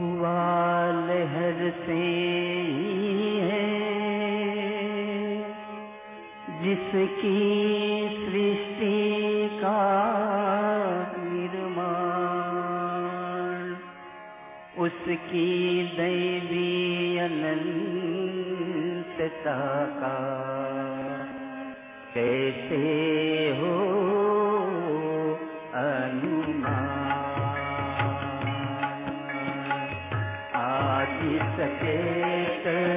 हुआ लहर से है। जिसकी सृष्टि का निर्माण उसकी दैवी अनंतता का कैसे हो सके।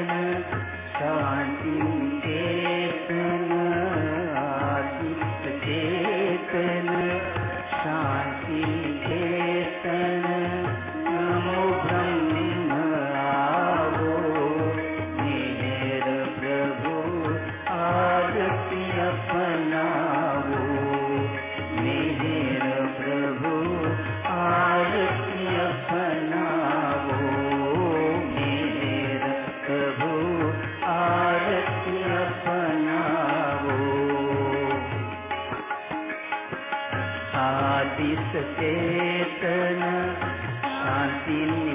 feeling.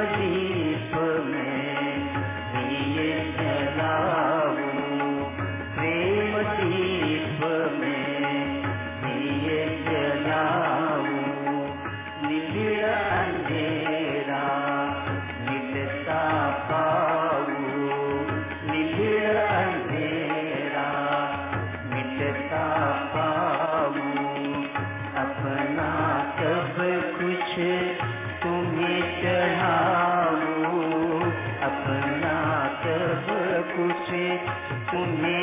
वजीफ में उन्हें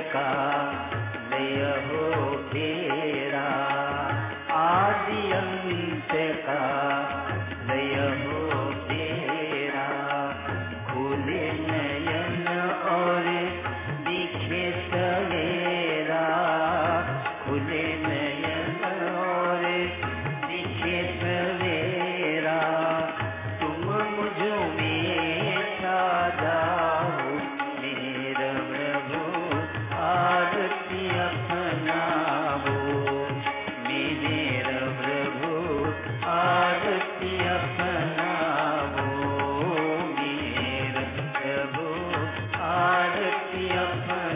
का।